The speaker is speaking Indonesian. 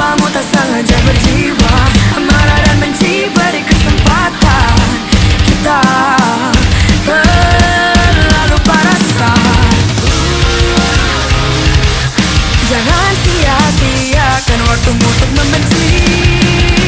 Kamu tak sengaja berjiwa Marah dan benci beri kesempatan. Kita terlalu parasah Jangan sia-siakan waktumu untuk membenci.